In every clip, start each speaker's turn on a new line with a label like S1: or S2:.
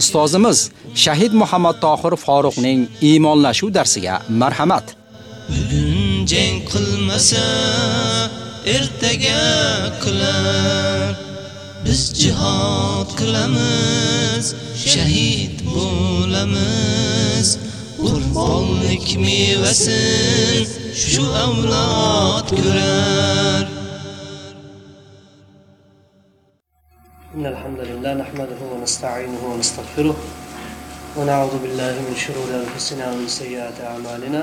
S1: Ustozimiz Shahid Muhammad Tohir Faruqning iymonlashuv darsiga marhamat.
S2: Bugun jang qilmasa, ertaga qilar. Biz jihad qilamiz, shahid bo'lamiz. Qurbonlik mevasin shu avlod ko'rar.
S3: إن الحمد لله نحمده ونستعينه ونستغفره ونعوذ بالله من شرور أنفسنا ومن سيئات أعمالنا.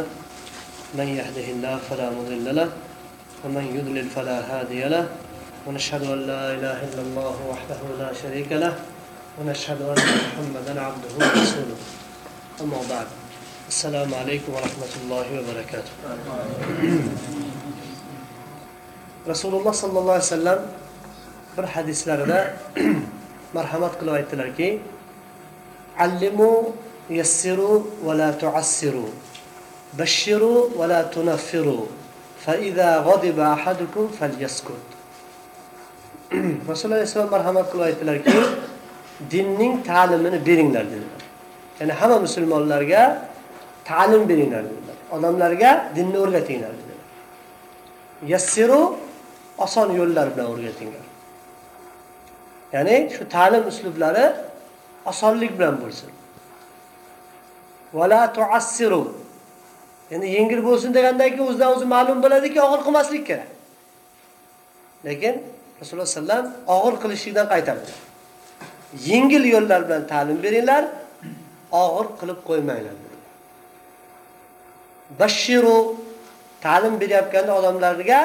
S3: من يهده الله فلا مضل له ومن يضلل فلا هادي له. ونشهد أن لا إله إلا الله وحده لا شريك له ونشهد أن محمدا عبده ورسوله. أما بعد السلام عليكم ورحمة الله وبركاته. رسول الله صلى الله عليه وسلم bir hadislarida marhamat qilib aytdilarki allimu yassiru va la tuassiru bashiru va la tunaffiru fa idza ghadiba ahadukum falyaskut rasululloh alayhissalom marhamat qilib aytdilarki dinning ta'limini beringlar dedilar. Ya'ni hamma musulmonlarga ta'lim beringlar dedilar. Odamlarga dinni o'rgatinglar dedilar. Yassiru oson yo'llar bilan o'rgatinglar. Ya'ni shu ta'lim uslublari osonlik bilan bo'lsin. Wala tu'assiru. Ya'ni yengil bo'lsin degandan keyin o'zidan o'zi ma'lum bo'ladiki, og'ir qilmaslik kerak. Lekin Rasululloh sallam og'ir qilishlikdan qaytardi. Yengil yo'llar bilan ta'lim beringlar, og'ir qilib qo'ymanglar. Bashiru ta'lim berayotganda odamlarga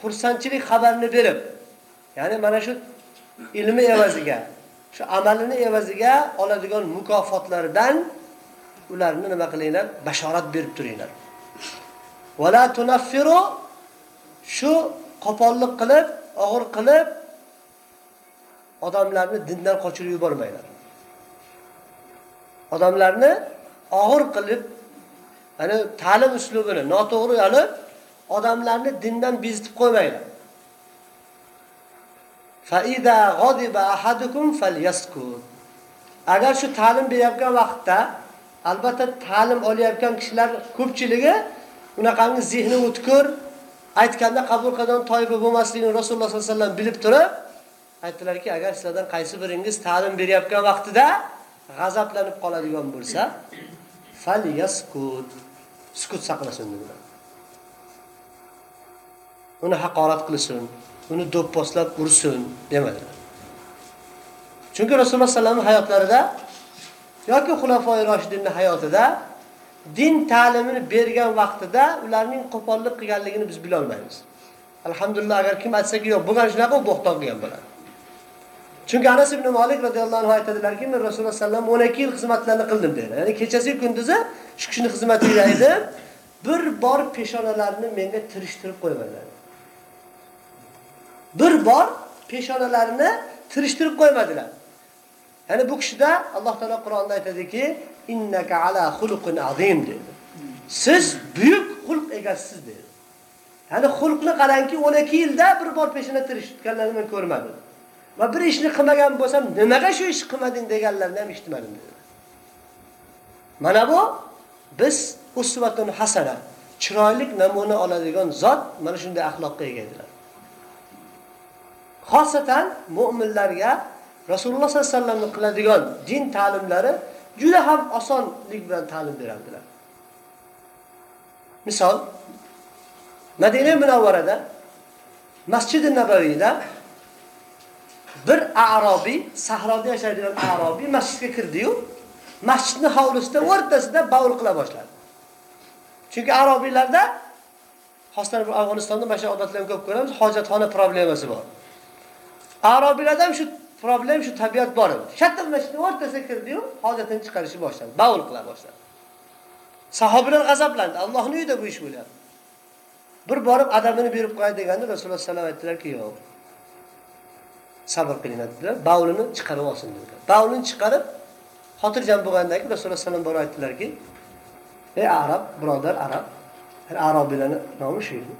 S3: xursandchilik xabarini berib, ya'ni mana shu ilmi evaziga, shu amalini evaziga oladigan mukofotlardan ularni nima qilinglar? Bashorat berib turinglar. Wala tunaffiru shu qo'pollik qilib, og'ir qilib odamlarni dindan qochirib yubormanglar. Odamlarni og'ir qilib, ya'ni ta'lim uslubini noto'g'ri olib, odamlarni dindan bezitib qo'ymanglar. Faida g'odiba ahadukum falyaskut. Agar shu ta'lim berayotgan vaqtda albatta ta'lim olayotgan kishilar ko'pchiligi unaqangi zehni o'tkir, aytganda qabul qiladigan toifa bo'lmasligini Rasululloh sollallohu alayhi vasallam bilib turib, aytdilarki, agar sizlardan qaysi biringiz ta'lim berayotgan vaqtida g'azablanib qoladigan bo'lsa, falyaskut. Sukut saqlasin dedilar. Uni haqorat qilsin. Uni do'pposlab ursin demadilar. Chunki Rasululloh sallallohu hayotlarida yoki xulafoi roshidinning hayotida din ta'limini bergan vaqtida ularning qo'pollik qilganligini biz bila olmaymiz. Alhamdulillah agar kim aytsa-ki, yo'q, bo'lgan shunaqa bo'xton qilgan bo'ladi. Chunki Anas ibn Malik radhiyallohu anhu aytadilarki, men Rasululloh vasallam 12 yil xizmatlarni qildim dedi. Ya'ni kechasi kunduzi shu kishini xizmatida edim. Bir bor peshonalarini menga tirishtirib qo'ymadilar. Bir bor peshonalarini tirishtirib qo'ymadilar. Ya'ni bu kishida Alloh taolo Qur'onda aytadiki, innaka ala xuluqin azim dedi. Siz buyuk xulq egasisiz dedi. Ya'ni xulqni qarangki 12 yilda bir bor peshona tirishtirganlarini men ko'rmadim. Va bir ishni qilmagan bo'lsam, nimaga shu ishni qilmading deganlarni ham eshitmadim dedi. Mana bu biz usvatun hasana, chiroyli namuna oladigan zot mana shunday axloqqa ega edilar. Xosatan mu'minlarga Rasululloh sollallohu alayhi vasallamning qiladigan din ta'limlari juda ham osonlik bilan ta'lim beradilar. Misol Madina Munawvarada Masjid-i Nabaviyda bir Arabiy, sahroda yashaydigan Arabiy masjidga kirdi-yu, masjidning hovlisida o'rtasida bavul qila boshladi. Chunki Arabiylarda xosatan Afg'onistonda mana shu odatlarni ko'p ko'ramiz, hojatxona problemasi bor. Arabiylarda shu problem, shu tabiat bor edi. Shatta masjidning o'rtasiga kirdi-yu, hojatini chiqarishni boshladi, bavul qila boshladi. Sahobalar g'azablandi. Allohning uyida bu ish bo'lyapti. Bir borib adamini berib qo'yadi deganda Rasululloh sallallohu alayhi vasallam aytdilarki, yo'q. Sabr qilinadilar, dedilar. Bavlini chiqarib olsin dedilar. Bavlini chiqarib xotirjam bo'lgandan keyin Rasululloh sallallohu alayhi vasallam borib aytdilarki, ey arab, birodar arab, er arabiylarni nomi shu edi.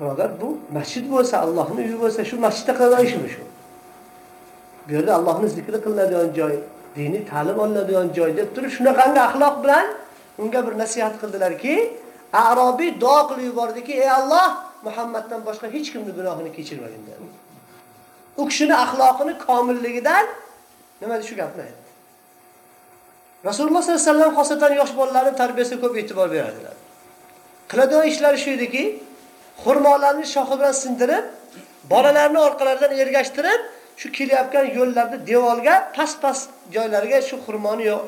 S3: Birodar, bu masjid bo'lsa, allohni uyi bo'lsa, shu masjidda qiladigan ishmi shu? Bu yerda Allohning zikri qilinadigan joy, diniy ta'lim olinadigan joy deb turib, shunaqangi axloq bilan unga bir nasihat qildilarki, Arobiy duo qilib yubordiki, ey Alloh, Muhammaddan boshqa hech kimni gunohini kechirmagin dedi. U kishini axloqini komilligidan nima shu gapni aytdi. Rasululloh sollallohu alayhi vasallam xosatan yosh bolalarni tarbiyasiga ko'p e'tibor beradilar. Qiladigan ishlari shu ediki, xurmolarni shoxi bilan sindirib, bolalarni orqalaridan ergashtirib, shu kelayotgan yo'llarda devorga past-past joylariga shu xurmoni yo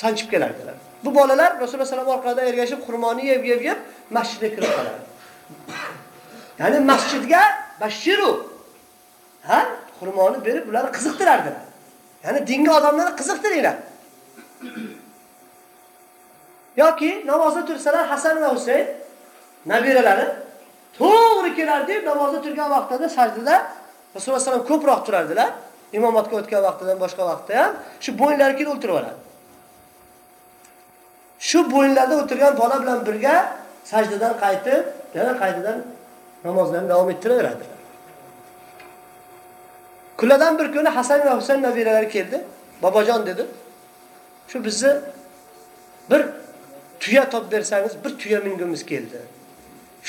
S3: sanchib kelardilar. Bu bolalar Rasululloh sallallohu alayhi vasallam ergashib xurmoni yeb yeb yeb masjidga kirib qolardi. Ya'ni masjidga bashiru ha xurmoni berib ularni qiziqtirardi. Ya'ni dinga odamlarni qiziqtiringlar. yoki namozda tursalar Hasan va Husayn nabiralari to'g'ri kelardi deb namozda turgan vaqtida sajdada Rasululloh sallam ko'proq turardilar. Imomatga o'tgan vaqtidan boshqa vaqtda ham shu bo'yinlari kelib o'tirib oladi. Shu bo'yinlarda o'tirgan bola bilan birga sajdadan qaytib, yana qaytadan namozlarni davom ettiraveradilar. Kunlardan bir kuni Hasan va Husayn nabiralari keldi. Bobojon dedi. Shu bizni bir tuya top bersangiz bir tuya mingimiz keldi.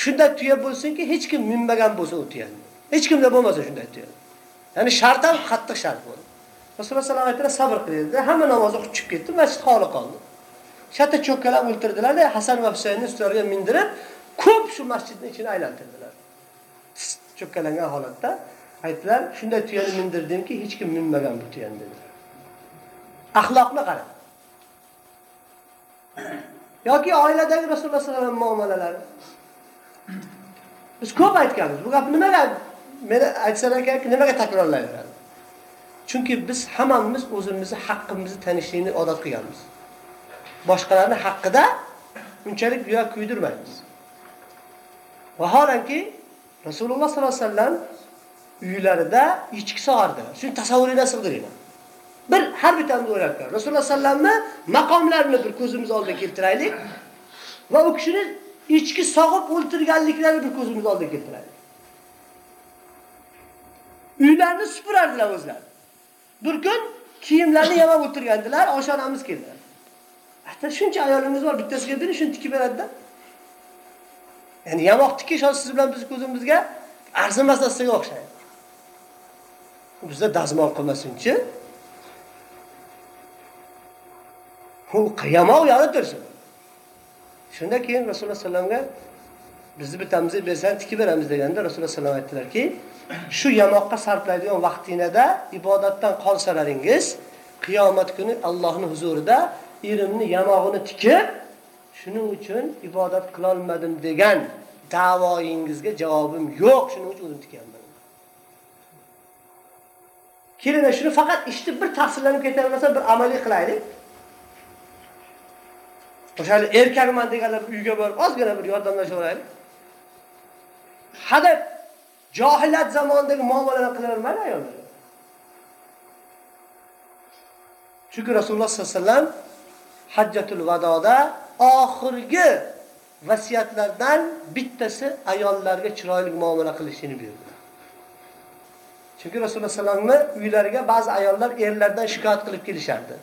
S3: Shunday tuya bo'lsinki, hech kim minmagan bo'lsa u tuyani. Hech kimda bo'lmasa shunday tuya. Ya'ni shart ham qattiq shart bo'ldi. Rasululloh sallallohu alayhi vasallam sabr qildi. Hamma namoz o'qib ketdi, masjid xoli qoldi. Shatta cho'kkalab o'ltirdilar, Hasan va Husaynni ustlariga mindirib, ko'p shu masjidning ichini aylantirdilar. Cho'kkalangan holatda aytdilar, shunday tuyani mindirdimki, hech kim minmagan bu tuyani dedilar. Axloqni qara. yoki oiladagi Rasululloh sallallohu alayhi vasallam muomalalari. Biz ko'p aytganmiz. Bu gap nimaga meni aytsalar kerak, nimaga takrorlayveradi? Chunki biz hammamiz o'zimizni haqqimizni tanishlikni odat qilganmiz. Boshqalarni haqqida unchalik yurak kuydirmaymiz. Vaholanki Rasululloh sollallohu alayhi vasallam uylarida ichki sog'ardilar. Shuni tasavvuringizga sig'diringlar. Bir har bittamiz o'ylab ko'ramiz. Rasululloh sallamni maqomlarini bir ko'zimiz oldiga keltiraylik va u kishini ichki sog'ib o'ltirganliklarini bir ko'zimiz oldiga keltiradi. Uylarni supurardilar o'zlari. Bir kun kiyimlarni yamab o'tirgandilar, oshonamiz keldi. Hatto shuncha ayolingiz bor, bittasiga biri shuni tikib beradi-da. Ya'ni yamoq tikish siz bilan biz ko'zimizga arzimas narsaga o'xshaydi. Bizda dazmol qilmasinchi, u qiyamoq uyalib tursin. Shunda keyin Rasululloh alayhivasallamga bizni bitamizni bersan tikib beramiz deganda Rasululloh alayhivasallam aytdilarki, shu yamoqqa sarflaydigan vaqtingizda ibodatdan qolsalaringiz, qiyomat kuni Allohning huzurida erimni yamog'ini tikib, shuning uchun ibodat qila olmadim degan da'voyingizga javobim yo'q, shuning uchun o'zim tikanman. Keling, shuni faqat ishni bir tafsirlanib ketavermasa, bir amaliy qilaylik. O'shani erkakman deganlar uyga borib ozgina bir yordamlashaveraylik. Hadeb johiliyat zamonidagi muomalalar qilavermaydi ayollar. Chunki Rasululloh sollallohu alayhi vasallam Hajjatul Vadoda oxirgi vasiyatlardan bittasi ayollarga chiroyli muomala qilishini buyurdi. Chunki Rasululloh sallallohu uylariga ba'zi ayollar erlardan shikoyat qilib kelishardi.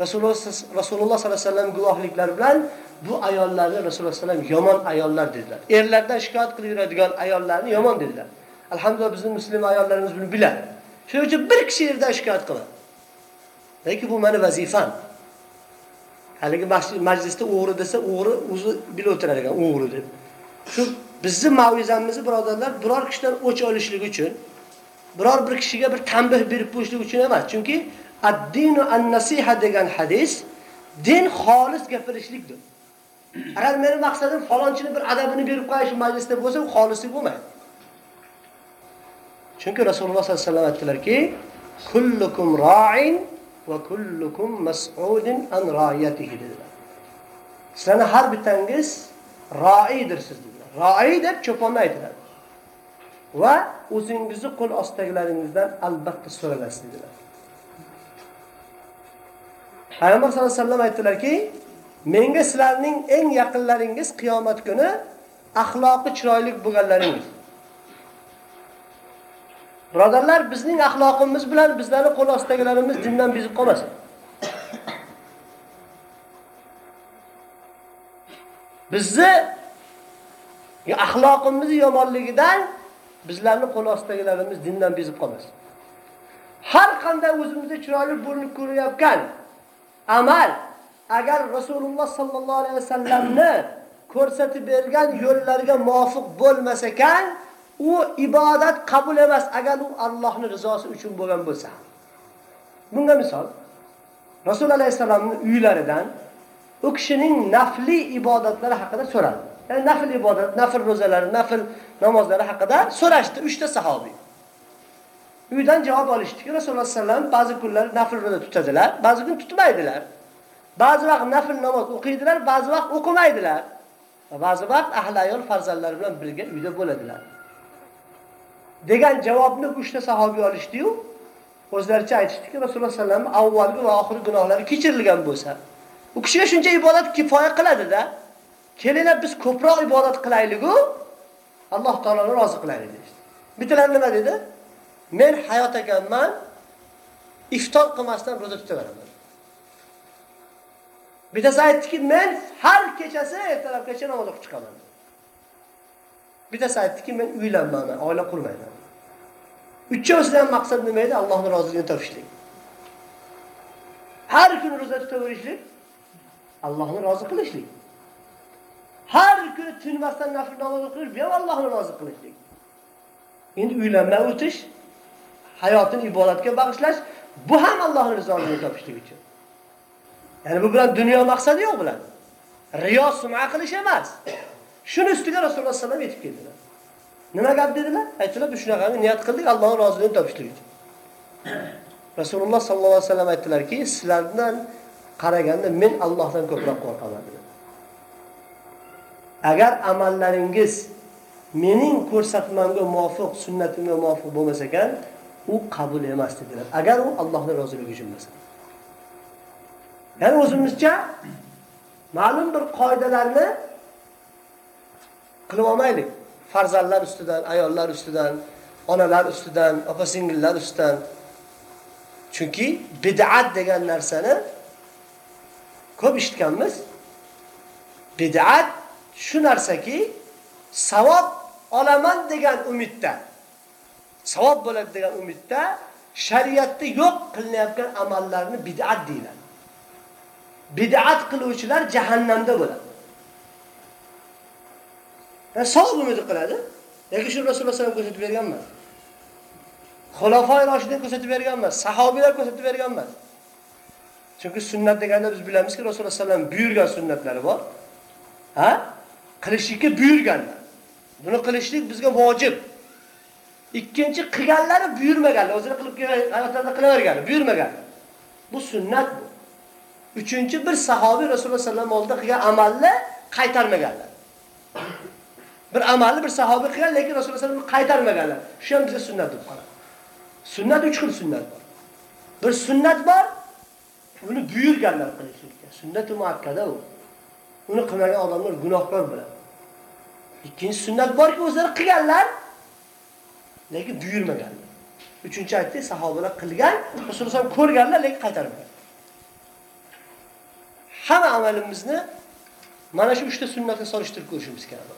S3: Rasululloh Rasululloh sallallohu alayhi vasallam guvohliklari bilan bu ayollarni Rasululloh sallam yomon ayollar dedilar. Erlardan shikoyat qilib yuradigan ayollarni yomon dedilar. Alhamdulillah bizning musulmon ayollarimiz buni biladi. Shuning uchun bir kishi erdan shikoyat qiladi. Lekin bu meni vazifam. Haligi majlisda o'g'ri desa, o'g'ri o'zi bilib o'tirar ekan, o'g'ri deb. Shu bizning mavizamizni birodarlar biror kishidan o'ch olishlik uchun, biror bir kishiga bir tanbih berib qo'yishlik uchun emas. Chunki ad-dinu an-nasiha degan hadis din xolis gapirishlikdir. Agar meni maqsadim falonchini bir adabini berib qo'yish majlisda bo'lsa, u xolislik bo'lmaydi. Chunki Rasululloh sollallohu alayhi vasallam aytdilarki, kullukum ra'in va kullukum mas'udun an ra'iyatihi dedilar. Sizlarning har bittangiz ra'idirsiz dedilar. Ra'i deb cho'ponni aytiladi. Va o'zingizni qo'l ostidagilaringizdan albatta so'ralasiz dedilar. Payg'ambar sallallohu alayhi vasallam aytdilarki, menga sizlarning eng yaqinlaringiz qiyomat kuni axloqi chiroyli bo'lganlaringiz. Birodarlar, bizning axloqimiz bilan bizlarni qo'l ostidagilarimiz dindan bezib qolmasin. Bizni axloqimiz yomonligidan bizlarni qo'l ostidagilarimiz dindan bezib qolmasin. Har qanday o'zimizda chiroyli bo'linib ko'rayotgan amal agar Rasululloh sallallohu alayhi vasallamni ko'rsatib bergan yo'llarga muvofiq bo'lmasa ekan, u ibodat qabul emas agar u Allohning rizosi uchun bo'lgan bo'lsa. Bunga misol Rasul alayhisolamning uylaridan u kishining nafli ibodatlari haqida so'radi. Ya'ni nafl ibodat, nafl ro'zalari, nafl namozlari haqida so'rashdi 3 ta sahobiy. Uydan javob olishdiki, Rasululloh sallam ba'zi kunlar nafl ro'za tutadilar, ba'zi kun tutmaydilar. Ba'zi vaqt nafl namoz o'qiydilar, ba'zi vaqt o'qimaydilar. Va ba'zi vaqt ahli ayol farzandlari bilan birga uyda bo'ladilar. degan javobni uchta sahobiy olishdi-yu, o'zlaricha aytishdiki, Rasululloh sallam avvalgi va oxirgi gunohlari kechirilgan bo'lsa, u kishiga shuncha ibodat kifoya qiladi-da. Kelinglar biz ko'proq ibodat qilaylik-ku, Alloh taoloni rozi qilaylik dedi. Bittalar nima dedi? Men hayot ekanman, iftor qilmasdan roza tutaveraman. Bittasi aytdiki, men har kechasi ertalabgacha namoz o'qib chiqaman. Bittasi aytdiki, men uylanmayman, oila qurmayman. Uchovsidan maqsad nima edi? Allohning roziligini topishlik. Har kuni roza tutaverishlik, Allohni rozi qilishlik. Har kuni tinmasdan nafl namoz o'qish, bu ham Allohni rozi qilishlik. Endi uylanmay o'tish, hayotini ibodatga bag'ishlash, bu ham Allohning rizoligini topishlik uchun. Ya'ni bu bilan dunyo maqsadi yo'q bilan. Riyo sum'a qilish emas. Shuni ustiga Rasululloh sallallohu alayhi vasallam yetib keldilar. Nima gap dedilar? Aytdilar, shunaqa niyat qildik Allohning roziligini topishlik uchun. Rasululloh sallallohu alayhi vasallam aytdilarki, sizlardan qaraganda men Allohdan ko'proq qo'rqaman dedilar. Agar amallaringiz mening ko'rsatmamga muvofiq, sunnatimga muvofiq bo'lmasa ekan, u qabul emas dedilar. Agar u allohni roziligi uchun bo'lsa. Ya'ni o'zimizcha ma'lum bir qoidalarni qilib olmaylik. Farzandlar ustidan, ayollar ustidan, onalar ustidan, opa-singillar ustidan. Chunki bid'at degan narsani ko'p eshitganmiz. Bid'at shu narsaki, savob olaman degan umidda, savob bo'ladi degan umidda shariatda yo'q qilinayotgan amallarni bid'at deyiladi. Bid'at qiluvchilar jahannamda bo'ladi. Yani savob umidi qiladi. Yoki shu Rasululloh sollallohu alayhi ko'rsatib bergan emas. Xulofoi roshidin ko'rsatib bergan emas, ko'rsatib bergan emas. Chunki sunnat deganda biz bilamizki Rasululloh sollallohu alayhi vasallam buyurgan sunnatlari bor. Ha? Qilishlikka buyurganlar. Buni qilishlik bizga vojib. Ikkinchi qilganlari buyurmaganlar, o'zini qilib hayotlarida qilaverganlar, buyurmaganlar. Bu sunnat bu. Uchinchi bir sahobiy Rasululloh sallallohu alayhi vasallam oldida qilgan amalni qaytarmaganlar. Bir amalni bir sahobiy qilgan, lekin Rasululloh sallallohu alayhi vasallam qaytarmaganlar. Shu ham bizga sunnat deb qoladi. Sunnat uch xil sunnat bor. Bir sunnat bor, uni buyurganlar qilishlikka. Sunnat-u muakkada u. Uni qilmagan odamlar gunohkor bo'ladi. Ikkinchi sunnat borki, o'zlari qilganlar, lekin buyurmagan Uchinchi aytdik, sahobalar qilgan, Rasululloh ko'rganlar, lekin qaytarmagan. Hamma amalimizni mana shu 3 ta sunnatga solishtirib ko'rishimiz kerak.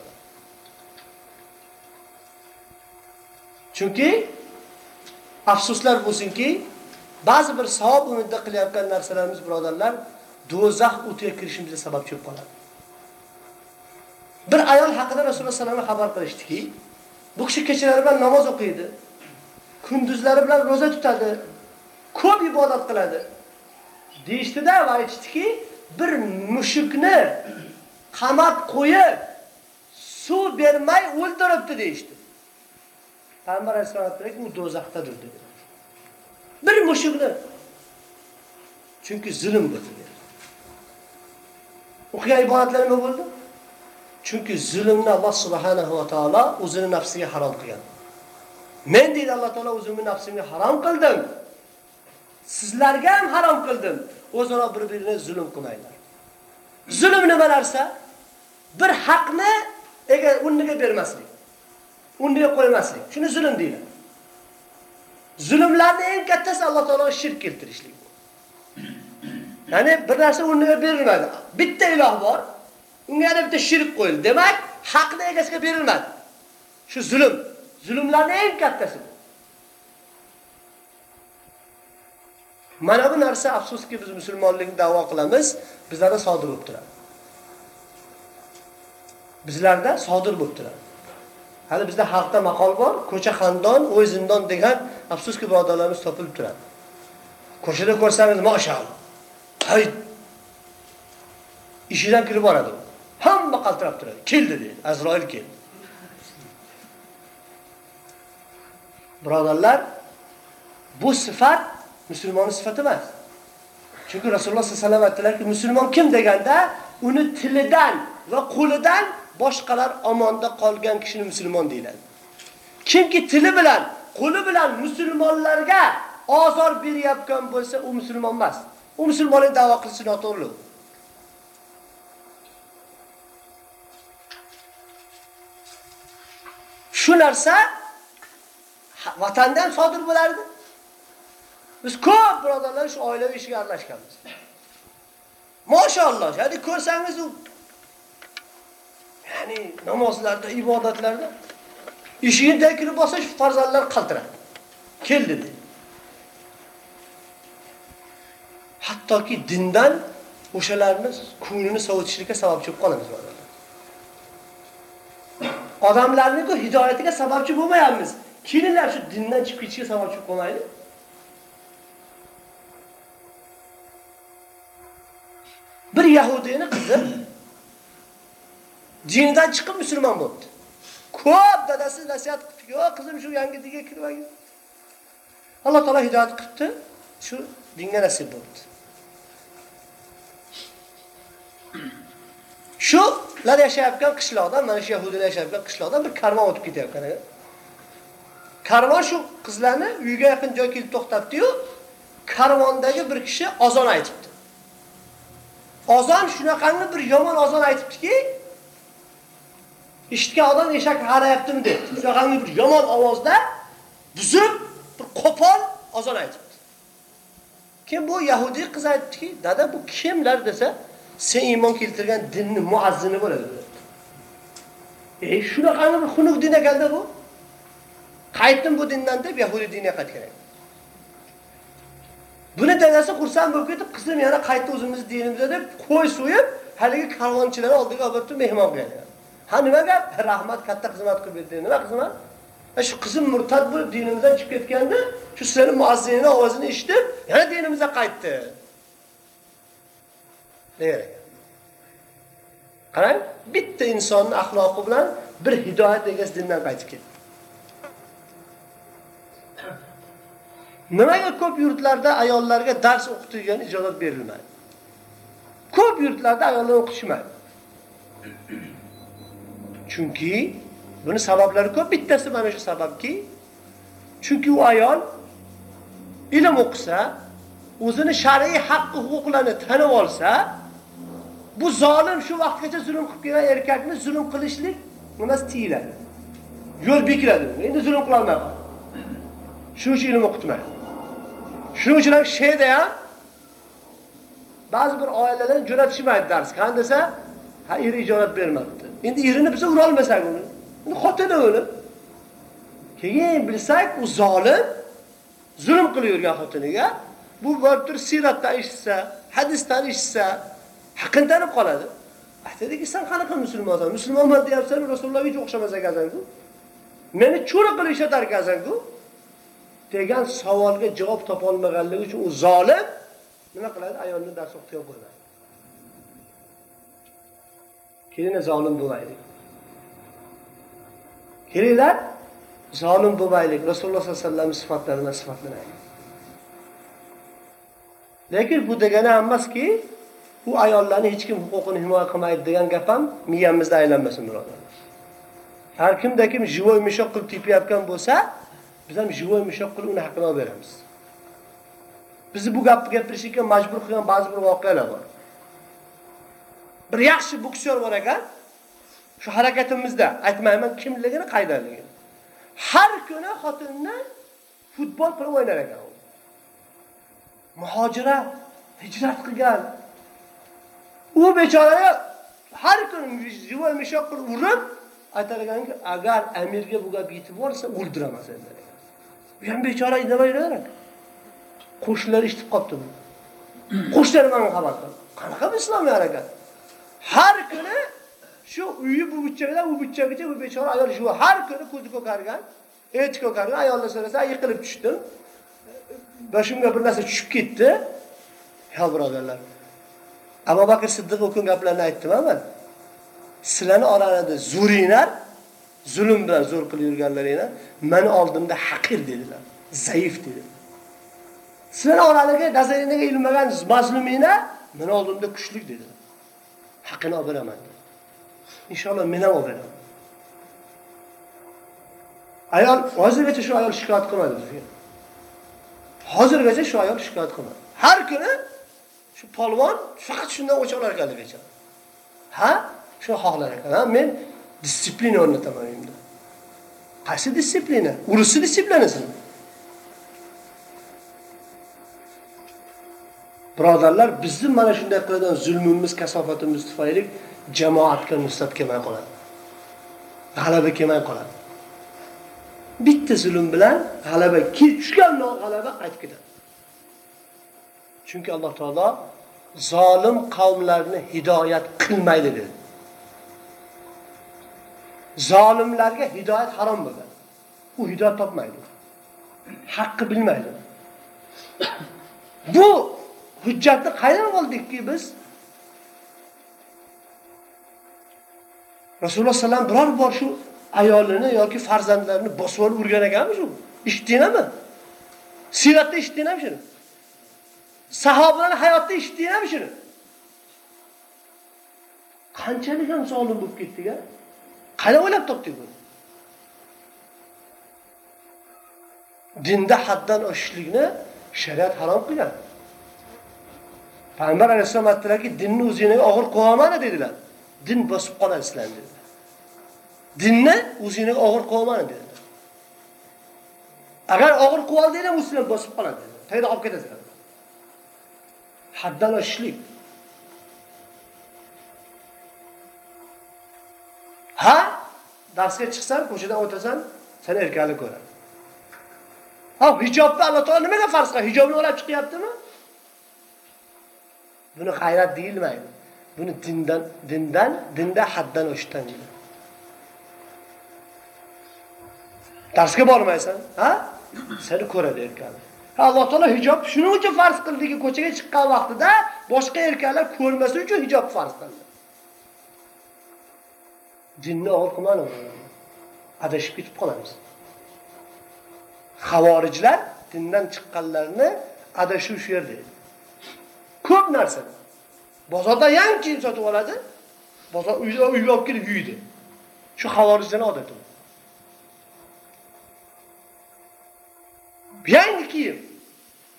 S3: Chunki afsuslar bo'lsinki, ba'zi bir savob umidda qilayotgan narsalarimiz birodarlar do'zax o'tiga kirishimizga sabab bo'lib qoladi. Bir ayol haqida Rasululloh sallallohu alayhi vasallam xabar qilishdiki, bu kishi kechalari bilan namoz o'qiydi, kunduzlari bilan roza tutadi, ko'p ibodat qiladi. Deyshtida va aytishdiki, bir mushukni qamab qo'yib, suv bermay o'ldiribdi deyishdi. Payg'ambar alayhisolatu vasallam u do'zaxdadir dedi. Bir mushukni chunki zulm bo'ldi. o'qigan ibodatlar nima bo'ldi? Chunki zulmni Alloh subhanahu va taolo o'zini nafsiga harom qilgan. Men deydi Alloh taolo o'zimni nafsimga harom qildim. Sizlarga ham harom qildim. O'zaro bir-birini zulm qilmanglar. Zulm nima narsa? Bir haqni ega o'rniga bermaslik. O'rniga qo'ymaslik. Shuni zulm deydi. Zulmlarning eng kattasi Alloh taolo shirk keltirishlik. Ya'ni bir narsa o'rniga berilmadi. Bitta iloh bor. Unga yana bitta shirk qo'yildi. Demak, haqni egasiga berilmadi. Shu zulm. Zulmlarning eng kattasi. Mana bu narsa afsuski biz musulmonlikni da'vo qilamiz, bizlarda sodir bo'lib turadi. Bizlarda sodir bo'lib turadi. Hali bizda xalqda maqol bor, ko'cha xandon, o'y zindon degan afsuski birodarlarimiz topilib turadi. Ko'chada ko'rsangiz, mashallah. Hayt. Ishidan kirib boradi. Hamma qaltirab turadi. Keldi deydi. Azroil keldi. Birodarlar, bu sifat musulmon sifati emas. Chunki Rasululloh sallallohu alayhi vasallam aytdilarki, musulmon kim deganda, uni tilidan va qo'lidan boshqalar omonda qolgan kishini musulmon deyiladi. Kimki tili bilan, qo'li bilan musulmonlarga ozor berayotgan bo'lsa, u musulmon emas. U musulmonlik da'vo qilishi noto'g'ri. Shu narsa vatanda ham sodir bo'lardi. Biz ko'p birodarlar shu oilaviy ishga aralashganmiz. Mashalloh, ya'ni ko'rsangiz u ya'ni namozlarda, ibodatlarda ishigida kirib bo'lsa shu farzandlar qaltiradi. Keldi dedi. Hattoki dindan o'shalarni ko'nglini sovutishlikka sababchi bo'lib qolamiz birodarlar. Odamlarning hidoyatiga sababchi bo'lmayapmiz. Kelinglar shu dindan chiqib ketishga sababchi bo'lib. Bir Yahudiyning qizi dinidan chiqib musulmon bo'ldi. Ko'p dadasi nasihat qildi. "Yo, qizim shu yangi dinga kirmagin." Alloh taolo hidoyat qildi, shu dinga nasib bo'ldi. Shu lar yashayotgan qishloqdan, mana shu Yahudilar yashayotgan qishloqdan bir karvon o'tib ketayotgan ekan. Karvon shu qizlarni uyiga yaqin joy kelib to'xtatdi-yu, karvondagi bir kishi azon aytibdi. Azon shunaqangi bir yomon azon aytibdiki, eshitgan odam eshak harayaptimi debdi. Shunaqangi bir yomon ovozda buzib, bir qo'pol azon aytibdi. Kim bu Yahudi qiz aytdiki, "Dada bu kimlar?" desa, "Sen iymon keltirgan dinni muazzini bo'ladi." E Ey, bir xunuk din ekanda bu. Qaytdim bu dindan deb Yahudi diniga qaytgan. Buni dadasi xursand bo'lib ketib, qizim yana qaytdi o'zimiz dinimizga deb qo'y so'yib, haligi karvonchilar oldiga olib turib mehmon qilgan. Ha nima gap? Rahmat katta xizmat qilib berdi. Nima xizmat? Shu qizim murtad bo'lib dinimizdan chiqib ketganda, shu seni muazzinining ovozini eshitib, yana dinimizga qaytdi. Degan. Qarang, bitta insonning axloqi bilan bir hidoyat egasi dindan qaytib ketdi. Nimaga ko'p yurtlarda ayollarga dars o'qitilgan ijozat berilmaydi? Ko'p yurtlarda ayollar o'qishmaydi. Chunki buni sabablari ko'p. Bittasi mana shu sababki, chunki u ayol ilm o'qisa, o'zini shar'iy haq huquqlarini tanib olsa, bu zolim shu vaqtgacha zulm qilib kelgan erkakni zulm qilishlik nimasi tiyiladi. Yo'l bekiladi. Endi zulm qila olmaydi. Shuning uchun ilm o'qitmaydi. Shuning uchun ham sheyda ham ba'zi bir oilalar jo'natishmaydi darsga. Qani desa, ha eri ijozat bermabdi. Endi erini biz ura olmasak uni. Endi xotini uni. Keyin bilsak, u zolim zulm qilib yurgan xotiniga, bu borib turib siyratdan eshitsa, hadisdan eshitsa, haqqini tanib qoladi. Aytadiki, sen qanaqa musulmonsan? Musulmonman deyapsan, Rasulullohga hech o'xshamas ekansan-ku. Meni cho'ri qilib ishlatar ekansan-ku. degan savolga javob topa olmaganligi uchun u zolim nima qiladi? Ayolni dars o'qitib qo'yadi. Keyin zolim bo'lmaylik. Kelinglar, zolim bo'lmaylik. Rasululloh sollallohu alayhi vasallam sifatlarini sifatlanaylik. Lekin bu degani emaski, u ayollarni hech kim huquqini himoya qilmaydi degan gap ham miyamizda aylanmasin birodarlar. Har kimda kim живой mishoq qilib tepayotgan bo'lsa, biz ham живой mishoq qilib uni haqqini olib beramiz. Bizni bu gapni gapirishga majbur qilgan ba'zi bir voqealar bor. Bir yaxshi boksyor bor ekan, shu harakatimizda aytmayman kimligini, qaydaligini. Har kuni xotinni futbol qilib o'ynar ekan u. Muhojira hijrat qilgan. U bechoraga har kuni живой mishoq qilib urib aytar ekanki, agar amirga bu gap yetib borsa, o'ldiraman seni degan. Bu ham bechora indamay yuraver ekan. Qo'shnilar eshitib qopti bu. Qo'shnilar manga xabar qildi. Qanaqa bu islomiy harakat? Har kuni shu uyi bu burchagidan u burchagicha bu bechora ayol shu har kuni ko'zi ko'kargan, eti ko'kargan ayollar so'rasa yiqilib tushdim. Boshimga bir narsa tushib ketdi. yo birodarlar. Abu Bakr Siddiq o'kin gaplarni aytdim man Sizlarni oranglarda zo'ringlar, zulm bilan zo'r qilib yurganlaringlar, meni oldimda haqir dedilar, zaif dedi sizlarni oranglarga nazaringlarga ilmagan mazluminglar meni oldimda kuchli dedilar. Haqqini olib beraman. Inshaalloh men ham olib beraman. Ayol hozirgacha shu ayol shikoyat qilmadi bizga. Hozirgacha shu ayol shikoyat qilmadi. Har kuni shu polvon faqat shundan o'ch olar. Ha? Shu xohlar ekan. Ha, men disiplina o'rnataman uyimda. Qaysi disiplina? Urusi disiplinasini Birodarlar, bizni mana shunday qiladigan zulmimiz, kasofatimiz tufayli jamoatga nusrat kelmay qoladi. G'alaba kelmay qoladi. Bitta zulm bilan g'alaba tushgan g'alaba qaytib ketadi. Chunki Alloh taolo zolim qavmlarni hidoyat qilmaydi dedi. Zolimlarga hidoyat harom bo'lgan. U hidoyat topmaydi. Haqqi bilmaydi. Bu hujjatni qayerdan oldikki biz? Rasululloh sallam biror bor shu ayolini yoki farzandlarini bosib olib urgan ekanmi shu? Eshitdingizmi? Siratda eshitdingizmi shuni? Sahobalar hayotda ham shuni? Qanchalik ham zolim bo'lib ketdik-a? Qani o'ylab topdik buni? Dinda haddan oshishlikni shariat harom qilgan. Payg'ambar alayhisalom aytdilarki, dinni o'zingizga og'ir qo'yaman dedilar. Din bosib qoladi sizlarni dedilar. Dinni o'zingizga og'ir qo'yaman dedilar. Agar og'ir qo'yib oldinglar, bosib qoladi Qayerda Tayda olib ketasizlar. Haddan oshishlik. Ha? Darsga chiqsan, ko'chadan o'tasan, seni erkaklik ko'radi. Ha, hijobni Alloh taolo nimaga farz qilgan? Hijobni olib chiqyaptimi? Buni g'ayrat deyilmaydi. Buni dindan, dindan, dinda haddan oshishdan deyiladi. Darsga bormaysan, ha? Seni ko'radi erkaklar. Alloh taolo hijob shuning uchun farz qildiki, ko'chaga chiqqan vaqtida boshqa erkaklar ko'rmasin uchun hijob farz qildi. Dinni og'ir. Adashib ketib qolamiz. Xavorijlar dindan chiqqanlarni adashuv shu yerda. Ko'p narsa. Bozorda yangi kiyim sotib oladi. Bozor uyga uyga olib kelib yuydi. Shu xavorijlarning odati. Yangi kiyim.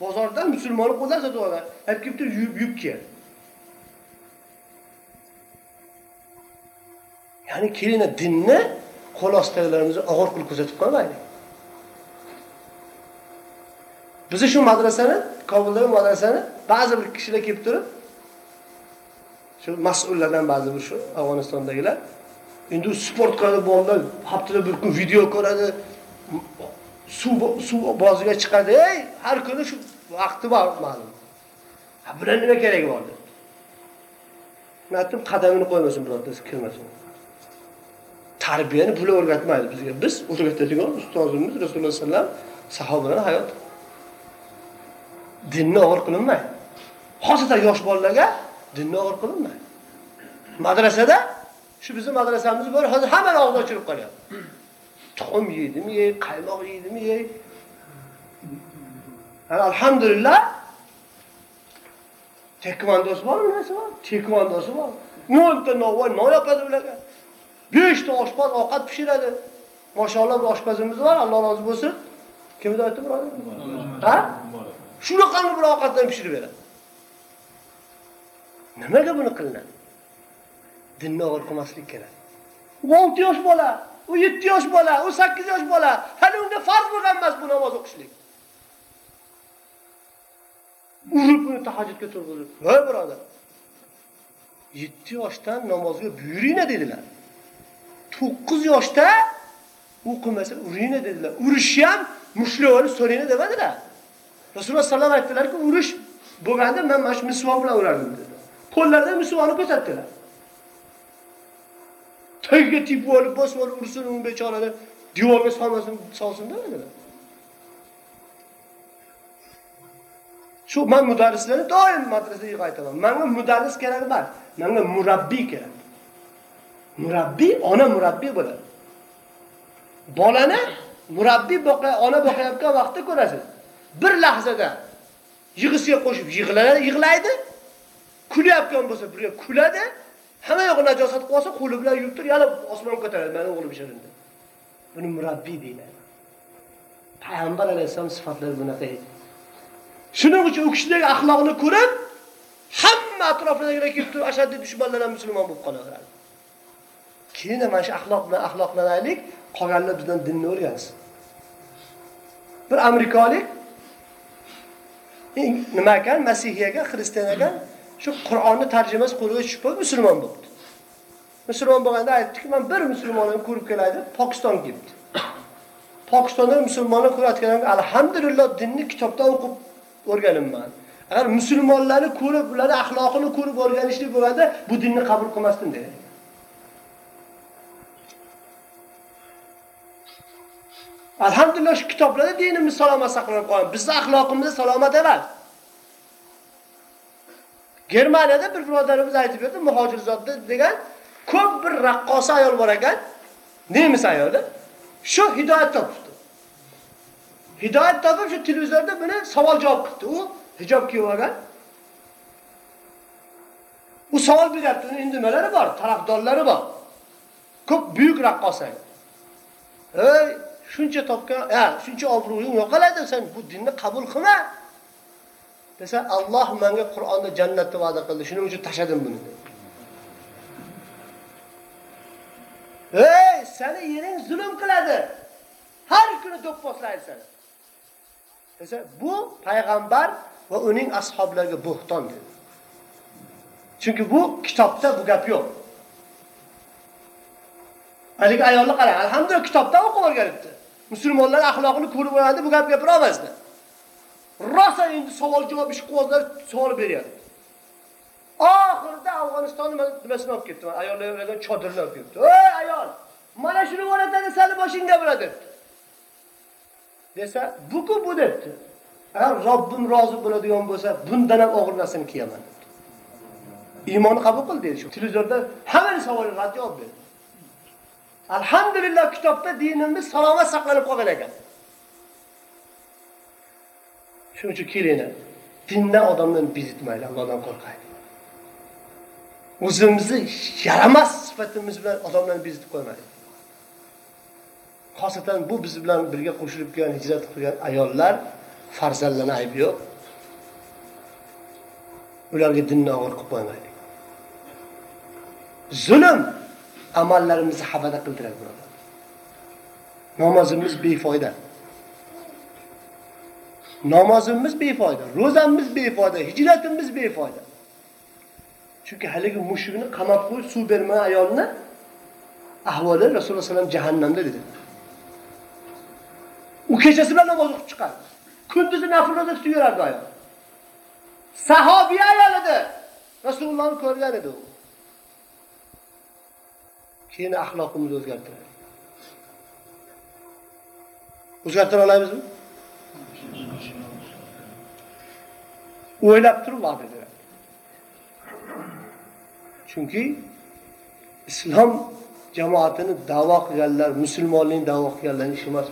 S3: Bozordan musulmonlar qo'ldan sotib oladi. Olib kelib yuyib yuyib kiyadi. Ya'ni kelina dinni qo'l ostidagilarimizni og'ir qilib kuzatib qo'ymaylik. Bizi shu madrasani, Kobuldagi madrasani ba'zi bir kishilar kelib turib, shu mas'ullardan ba'zi bir shu Afg'onistondagilar endi sport qiladi bolalar, haftada bir kun video ko'radi, suv suv boziga chiqadi. Ey, har kuni shu vaqti bor ma'lum. Bular nima keragi bor deb. Men aytdim, qadamini qo'ymasin birontasi kirmasin. Tarbiyani bular o'rgatmaydi bizga. Biz o'rgatadigan ustozimiz Rasululloh sallam sahobalar hayot. Dinni og'ir qilinmaydi. Xosatan yosh bolalarga dinni og'ir qilinmaydi. Madrasada shu bizning madrasamiz bor, hozir hamma og'zi ochilib qolyapti. Tuxum yeydimi, yey, qaymoq yeydimi, yey. Alhamdulillah Tekvandosi bormi, nimasi bor? Tekvandosi bor. 10 ta novvoy non yopadi ularga. 5 ta oshpaz ovqat pishiradi. Mashallah bir oshpazimiz bor, Alloh rozi bo'lsin. Kimni aytdi birodar? Ha? Shunaqangi bir ovqatdan pishirib beradi. Nimaga buni qilinadi? Dinni og'ir qilmaslik kerak. 6 yosh bola, u 7 yosh bola, u 8 yosh bola, hali unga farz bo'lgan emas bu namoz o'qishlik. Urib uni tahajjudga turg'izib, "Voy birodar, 7 yoshdan namozga buyuringlar" dedilar. 9 yoshda o'qimasa uringlar dedilar. Urishni ham mushlovini so'rayni demadilar. Rasululloh sallallohu alayhi vasallam aytdilarki, urish bo'lganda men mana shu misvoq bilan urardim dedi. Qo'llarida misvoqni ko'rsatdilar. Tagiga tepib olib, bosib olib ursin u bechorani, devorga solmasin, solsin demadilar. Shu men mudarrislarni doim madrasaga aytaman Menga mudarris kerak emas, menga murabbiy kerak. Murabbiy ona murabbiy bo'ladi. Bolani murabbiy boqa, ona boqayotgan vaqtda ko'rasiz. Bir lahzada yig'isiga qo'shib yig'laydi, yig'laydi. Kulayotgan bo'lsa birga kuladi. Hamma yo'q najosat olsa qo'li bilan yuvib turib, yana osmonga ko'taradi. Meni o'g'lim shirindi. Buni murabbiy deyiladi. Payg'ambar alayhisalom sifatlari bunaqa edi. Shuning uchun u kishidagi axloqni ko'rib, hamma atrofidagilar kelib turib, ashaddiy dushmanlar ham musulmon bo'lib qolaveradi. Keyin mana shu axloq bilan axloqlanaylik, qolganlar bizdan dinni o'rgansin. Bir amerikalik e, nima ekan, masihiy ekan, xristian ekan, shu Qur'onni tarjimasi qo'liga tushib qolib musulmon bo'ldi. Musulmon bo'lganda aytdiki, men bir musulmonni ko'rib kelay deb Pokistonga ketdi. Pokistonda musulmonlar ko'rayotganimda alhamdulillah dinni kitobdan o'qib o'rganimman. Agar musulmonlarni ko'rib, ularning axloqini ko'rib o'rganishlik bo'lganda, bu dinni qabul qilmasdim dedi. Alhamdulillah shu kitoblarda dinimiz salomat saqlanib qolgan. Bizning axloqimiz salomat emas. Germaniyada bir birodarimiz aytib berdi, muhojirzodda degan ko'p bir raqqosa ayol bor ekan. Nemis ayoli. Shu hidoyat topibdi. Hidoyat topib shu televizorda buni savol javob qildi. U hijob kiyib olgan. U savol beryapti, Endi nimalari bor, tarafdorlari bor. Ko'p buyuk raqqosa. Ey, shuncha topgan, ha, shuncha obro'ying yo'qoladi, sen bu dinni qabul qilma. Desa Alloh menga Qur'onda jannatni va'da qildi. Shuning uchun tashadim buni. Ey, seni yering zulm qiladi. Har kuni do'pposlaydi seni. Desa bu payg'ambar va uning ashablariga bo'xton dedi. Chunki bu kitobda bu gap yo'q. Haligi ayolni qarang, alhamdulillah kitobdan o'qib o'rganibdi. Musulmonlar axloqini ko'rib oladi, bu gap gapira olmasdi. Rosa endi savol javob ish quvozlar savol beryapti. Oxirida Afg'onistonni nimasini olib ketdi. Ayollarga chodirni olib ketdi. "Ey ayol, mana shuni o'rnatadi, sani boshingga bo'ladi" debdi. Desa, buku bu" debdi. Agar Robbim rozi bo'ladigan bo'lsa, bundan ham og'ir narsani kiyaman. Iymonni qabul qil deydi shu. Televizorda hammani savolga rad javob berdi. Alhamdulillah kitobda dinimiz salomat saqlanib qolgan ekan. Shuning uchun kelinglar, dindan odamlarni bezitmaylik, Allohdan qo'rqaylik. O'zimizni yaramas sifatimiz bilan odamlarni bezitib qo'ymaylik. Xosatan bu biz bilan birga qo'shilib kelgan, hijrat qilgan ayollar farzandlarni aybi yo'q. Ularga dinni og'ir qilib qo'ymaylik. Zulm amallarimizni habada qildiradi birodar. Namozimiz befoyda. Namozimiz befoyda, ro'zamiz befoyda, hijratimiz befoyda. Chunki haligi mushukni qamab qo'yib suv bermagan ayolni ahvoli Rasululloh sallam jahannamda dedi. U kechasi bilan namoz o'qib chiqardi. Kunduzi nafl roza tutib yurardi ayol. Sahobiy ayol edi. Rasulullohni ko'rgan edi u. Keyin axloqimizni o'zgartiradi. O'zgartira olamizmi? O'ylab beradi. Chunki islom jamoatini da'vo qilganlar, musulmonlikni da'vo qilganlar ish emas.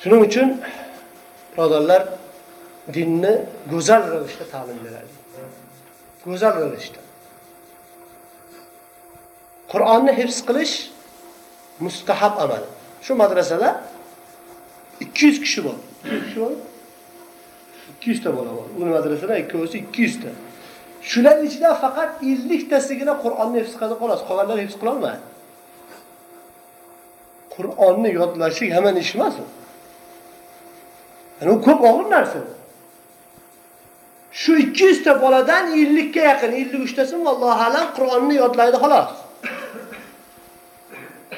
S3: Shuning uchun birodarlar dinni go'zal ravishda ta'lim beradi. Go'zal ravishda. Qur'onni hifz qilish mustahab amal. Shu madrasada 200 kishi bor. 200 kishi bor. 200 ta bola bor. U madrasada ikkovsi 200 ta. Shular ichida faqat 50 tasigina Qur'onni hifz qiladi xolos. Qolganlar hifz qila olmaydi. Qur'onni yodlashlik hamma ish emas u. Yani u ko'p og'ir narsa. Shu 200 ta boladan 50 ga yaqin, 53 tasi vallohu alam Qur'onni yodlaydi xolos.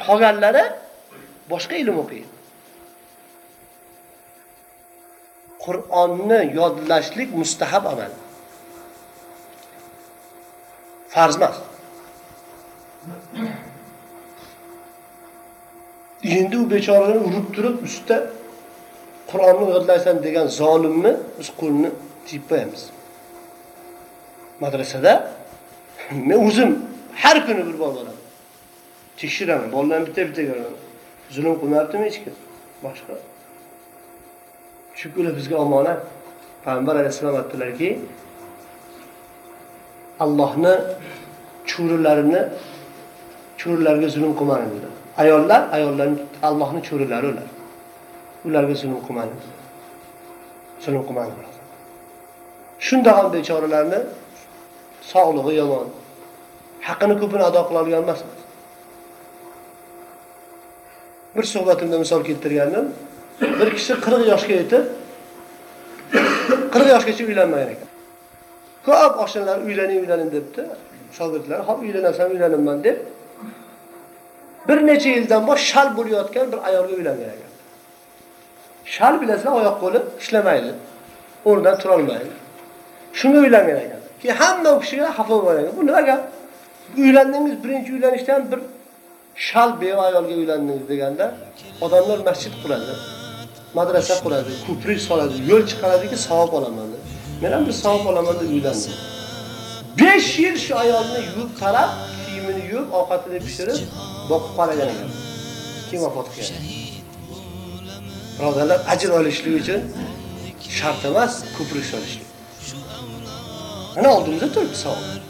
S3: Qolganlari boshqa ilm o'qiydi. Qur'onni yodlashlik mustahab amal. Farz emas. Endi u bechorani urib turib ustida Qur'onni yodlaysan degan zolimni biz qo'lni tiyib qo'yamiz. Madrasada men o'zim har kuni bir bor bo'laman. Tekshiraman, bolalarni bitta-bitta ko'raman. Zulm qilmayaptimi hech kim? Boshqa. Chunki ular bizga omonat. Payg'ambar alayhissalom aytdilarki, Allohni cho'rilarini cho'rilarga zulm qilmang dedi. Ayollar, ayollarning allohni cho'rilari ular. Ularga zulm qilmang. Zulm qilmang. Shunda ham bechoralarni sog'lig'i yomon. Haqqini ko'pini ado qila olgan emas. Bir suhbatimda misol keltirgandim. Bir kishi 40 yoshga yetib 40 yoshgacha uylanmagan ekan. Ko'p oshnalari uylaning, uylaning debdi. Shogirdlar, "Hop uylanasan, uylanaman deb bir necha yildan bosh shal bo'layotgan bir ayolga uylangan ekan. Shal bilasizlar, oyoq qo'li ishlamaydi. O'rnidan tura olmaydi. Shunga uylangan ekan. Keyin hamma u kishiga xafa bo'lgan ekan. Bu nima gap? Uylandingiz, birinchi uylanishdan bir shal beva ayolga uylandingiz deganda odamlar masjid quradi, madrasa quradi, ko'prik soladi, yo'l chiqaradiki savob olaman deb. Men ham bir savob olaman deb uylandim. 5 yil shu ayolni yuvib tarab, kiyimini yuvib, ovqatini pishirib, boqib qaragan ekan. Keyin vafot qilgan. Birodarlar, ajr olishlik uchun shart emas, ko'prik solishlik. Mana oldimizda turibdi savob.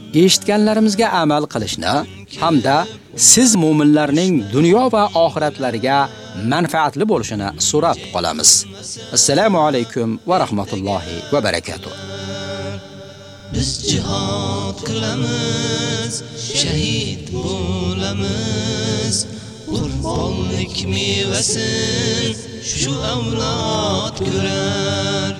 S1: eshitganlarimizga amal qilishni hamda siz mu'minlarning dunyo va oxiratlariga manfaatli bo'lishini so'rab qolamiz. Assalomu alaykum va rahmatullohi va barakotuh.
S2: biz jihad qilamiz shahid bo'lamiz qurbonlik mevasin shu avlod ko'rar